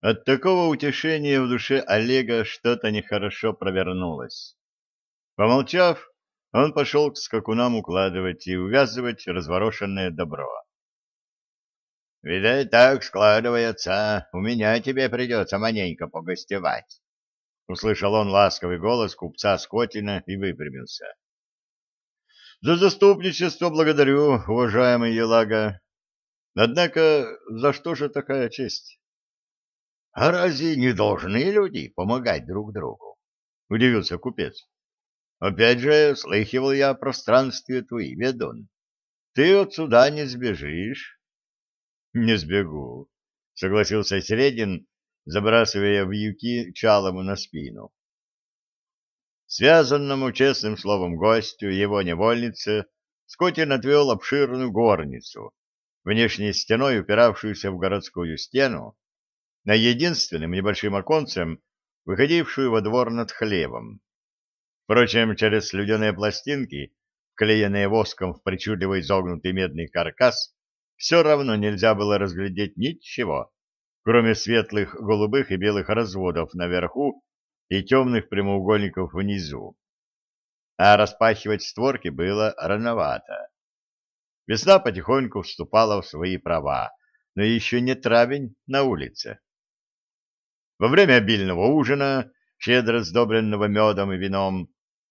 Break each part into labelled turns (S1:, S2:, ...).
S1: От такого утешения в душе Олега что-то нехорошо провернулось. Помолчав, он пошел к скакунам укладывать и увязывать разворошенное добро. «Видать, так складывается. У меня тебе придется маненько погостевать», — услышал он ласковый голос купца Скотина и выпрямился. «За заступничество благодарю, уважаемый Елага. Однако за что же такая честь?»
S2: А разве не должны люди помогать друг другу? — удивился купец. — Опять же, слыхивал я о пространстве твои, ведун. Ты отсюда не сбежишь.
S1: — Не сбегу, — согласился Середин, забрасывая вьюки чалому на спину. Связанному честным словом гостю его невольнице Скотин отвел обширную горницу, внешней стеной упиравшуюся в городскую стену, на единственным небольшим оконцем, выходившую во двор над хлебом. Впрочем, через слюдяные пластинки, вклеенные воском в причудливо изогнутый медный каркас, все равно нельзя было разглядеть ничего, кроме светлых голубых и белых разводов наверху и темных прямоугольников внизу. А распахивать створки было рановато. Весна потихоньку вступала в свои права, но еще не травень на улице. Во время обильного ужина, щедро сдобренного медом и вином,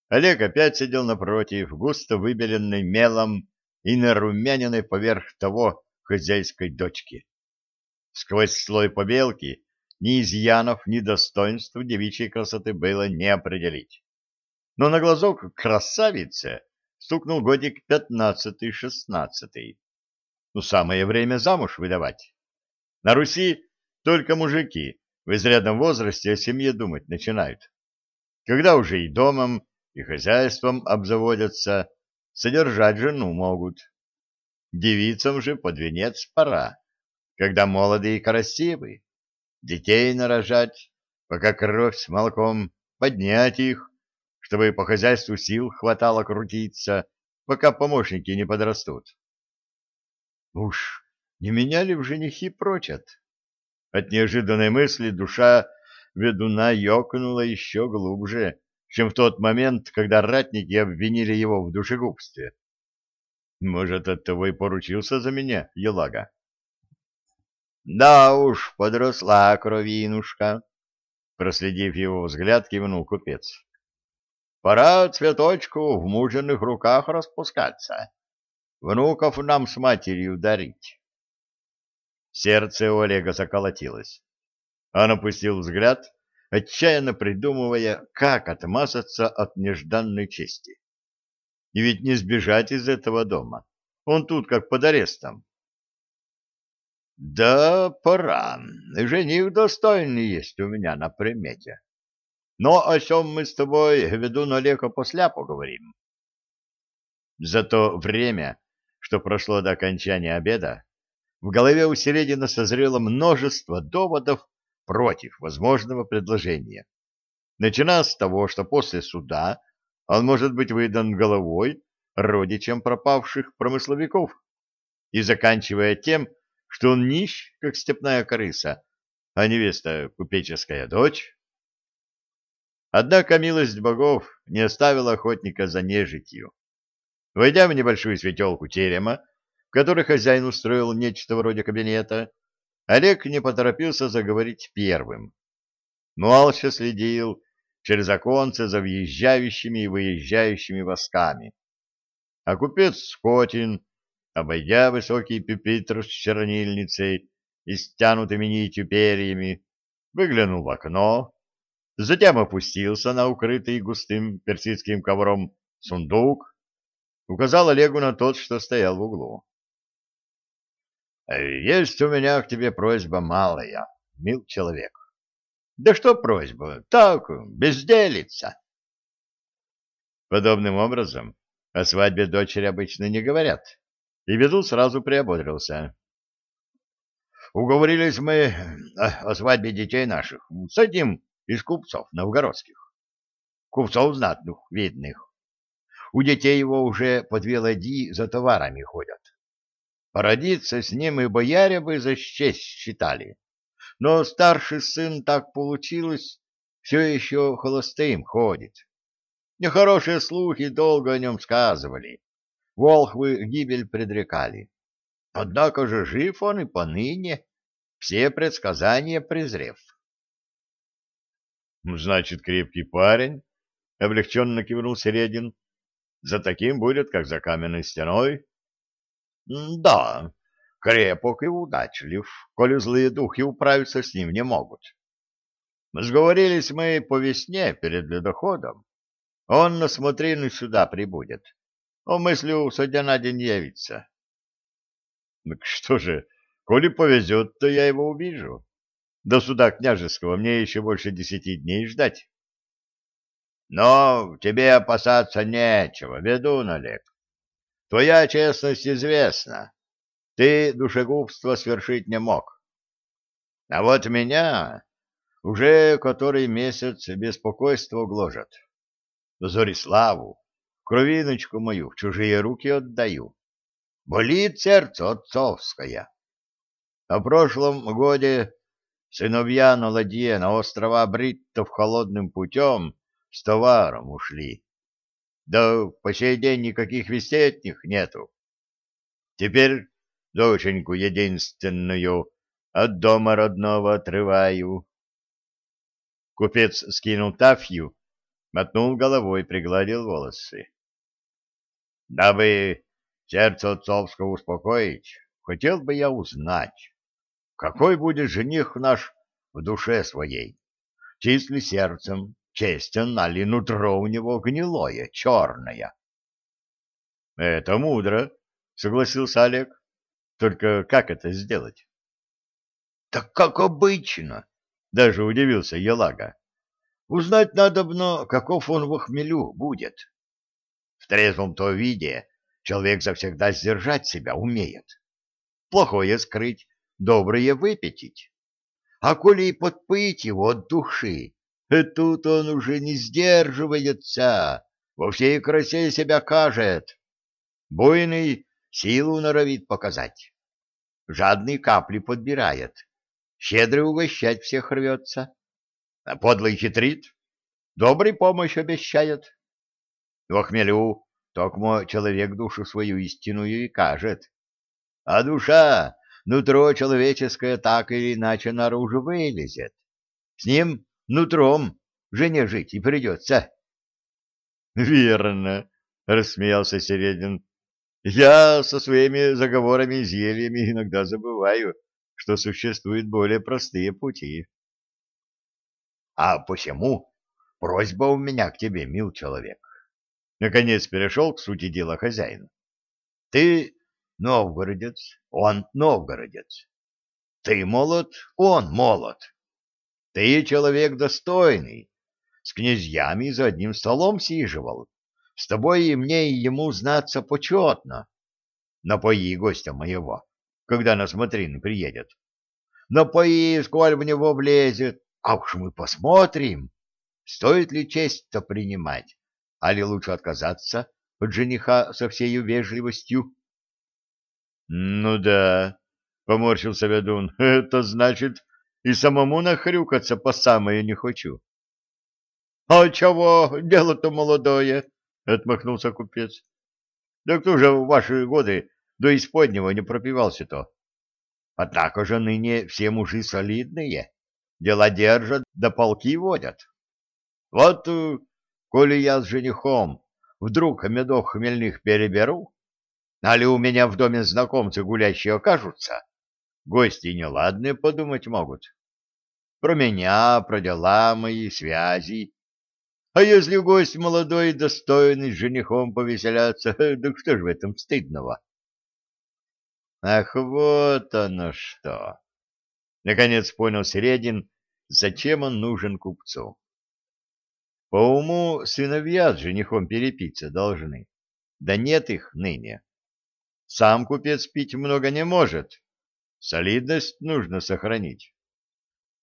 S1: Олег опять сидел напротив, густо выбеленной мелом и нарумяненной поверх того хозяйской дочки. Сквозь слой побелки ни изъянов, ни достоинств девичьей красоты было не определить. Но на глазок красавице стукнул годик пятнадцатый-шестнадцатый. Ну, самое время замуж выдавать. На Руси только мужики в изрядном возрасте о семье думать начинают. Когда уже и домом, и хозяйством обзаводятся, содержать жену могут. Девицам же под венец пора, когда молоды и красивы. Детей нарожать, пока кровь с молоком, поднять их, чтобы по хозяйству сил хватало крутиться, пока помощники не подрастут. Уж не меня ли в женихи прочат? От неожиданной мысли душа ведуна ёкнула еще глубже, чем в тот момент, когда ратники обвинили его в душегубстве. Может, оттого и поручился за меня, Елага?
S2: Да уж, подросла кровинушка, проследив его взгляд, кивнул купец. Пора цветочку в муженных руках распускаться, внуков нам с матерью дарить.
S1: Сердце у Олега заколотилось. Он опустил взгляд, отчаянно придумывая, как отмазаться от нежданной чести. И ведь не сбежать из этого дома. Он тут как под арестом.
S2: — Да, пора. Жених достойный есть у меня на примете. Но о чем мы с тобой, веду Олега, после поговорим.
S1: За то время, что прошло до окончания обеда, в голове у Середина созрело множество доводов против возможного предложения. Начиная с того, что после суда он может быть выдан головой родичам пропавших промысловиков, и заканчивая тем, что он нищ, как степная крыса, а невеста — купеческая дочь. Однако милость богов не оставила охотника за нежитью. Войдя в небольшую светелку терема, который хозяин устроил нечто вроде кабинета, Олег не поторопился заговорить первым. Молча следил через оконце за въезжающими и выезжающими восками. А купец Скотин, обойдя высокий пюпитр с чернильницей и стянутыми нитью перьями, выглянул в окно, затем опустился на укрытый густым персидским ковром сундук, указал Олегу на тот, что стоял в углу.
S2: Есть у меня к тебе просьба малая, мил человек. Да что просьба? Так, безделица.
S1: Подобным образом о свадьбе дочери обычно не говорят, и Ведун сразу приободрился.
S2: Уговорились мы о свадьбе детей наших с одним из купцов новгородских. Купцов знатных, видных. У детей его уже по две за товарами ходят. Породиться с ним и бояре бы за честь считали. но старший сын так получилось, все еще холостым ходит. Нехорошие слухи долго о нем сказывали. Волхвы гибель предрекали. Однако же жив он и поныне, все предсказания презрев.
S1: — Значит, крепкий парень, — облегченно кивнул Середин. — За таким будет, как за каменной стеной.
S2: — Да, крепок и удачлив, коли злые духи управиться с ним не могут. Сговорились мы по весне перед ледоходом. Он на смотрину сюда прибудет. О, мыслю, со на день явится.
S1: Так что же, коли повезет, то я его увижу. До суда княжеского мне еще больше десяти дней ждать.
S2: Но тебе опасаться нечего, ведун Олег. Твоя честность известна. Ты душегубство свершить не мог. А вот меня уже который месяц беспокойство гложет. Зориславу, кровиночку мою в чужие руки отдаю. Болит сердце отцовское. В прошлом годе сыновья на ладье на острова Бриттов холодным путем с товаром ушли. Да по сей день никаких вестей от них нету. Теперь доченьку единственную от дома родного отрываю. Купец скинул тафью, мотнул головой, пригладил волосы. Дабы сердце отцовского успокоить, хотел бы я узнать, какой будет жених наш в душе своей, чист ли сердцем, честен, а ли нутро у него гнилое, черное.
S1: — Это мудро, — согласился Олег. — Только как это сделать?
S2: — Так как обычно, — даже удивился Елага. — Узнать надобно, каков он в хмелю будет. В трезвом-то виде человек завсегда сдержать себя умеет. Плохое скрыть, доброе выпятить. А коли и подпыть его от души, тут он уже не сдерживается, во всей красе себя кажет. Буйный силу норовит показать. Жадный капли подбирает, щедрый угощать всех рвется. А подлый хитрит, добрый помощь обещает. В хмелю токмо человек душу свою истинную и кажет. А душа, нутро человеческое так или иначе наружу вылезет. С ним нутром жене жить и придется.
S1: — Верно, — рассмеялся Середин. — Я со своими заговорами и зельями иногда забываю, что существуют более простые пути.
S2: — А почему? Просьба у меня к тебе, мил человек.
S1: Наконец перешел к сути дела хозяин.
S2: — Ты новгородец, он новгородец. Ты молод, он молод. Ты человек достойный, с князьями за одним столом сиживал. С тобой и мне, и ему знаться почетно. Напои гостя моего, когда на смотрины приедет. Напои, сколь в него влезет, а уж мы посмотрим, стоит ли честь-то принимать, а ли лучше отказаться от жениха со всей вежливостью.
S1: — Ну да, — поморщился ведун, — это значит и самому нахрюкаться по самое не хочу.
S2: — А чего, дело-то молодое, — отмахнулся купец. — Да кто же в ваши годы до исподнего не пропивался-то? Однако же ныне все мужи солидные, дела держат, да полки водят. Вот, э, коли я с женихом вдруг медов хмельных переберу, али у меня в доме знакомцы гулящие окажутся, гости неладные подумать могут. Про меня, про дела мои, связи. А если гость молодой и достойный с женихом повеселяться, так что ж в этом стыдного? Ах, вот оно что! Наконец понял Середин, зачем он нужен купцу. По уму сыновья с женихом перепиться должны. Да нет их ныне. Сам купец пить много не может. Солидность нужно сохранить.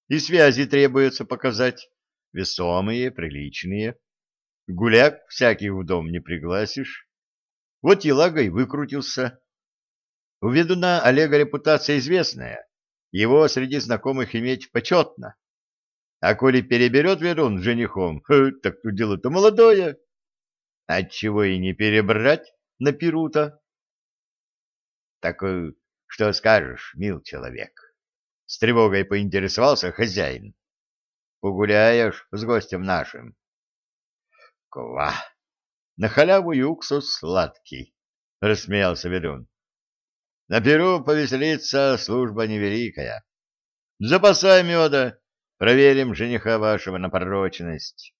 S2: И связи требуется показать. Весомые, приличные. Гуляк всяких в дом не пригласишь. Вот и лагой выкрутился. У ведуна Олега репутация известная. его среди знакомых иметь почетно. А коли переберет ведун женихом, так тут дело-то молодое. Отчего и не перебрать на перута? Так э, что скажешь, мил человек? С тревогой поинтересовался хозяин. Погуляешь с гостем нашим? Ква! На халяву и уксус сладкий, рассмеялся ведун. На перу повеселиться служба невеликая. Запасай меда, проверим жениха вашего на порочность.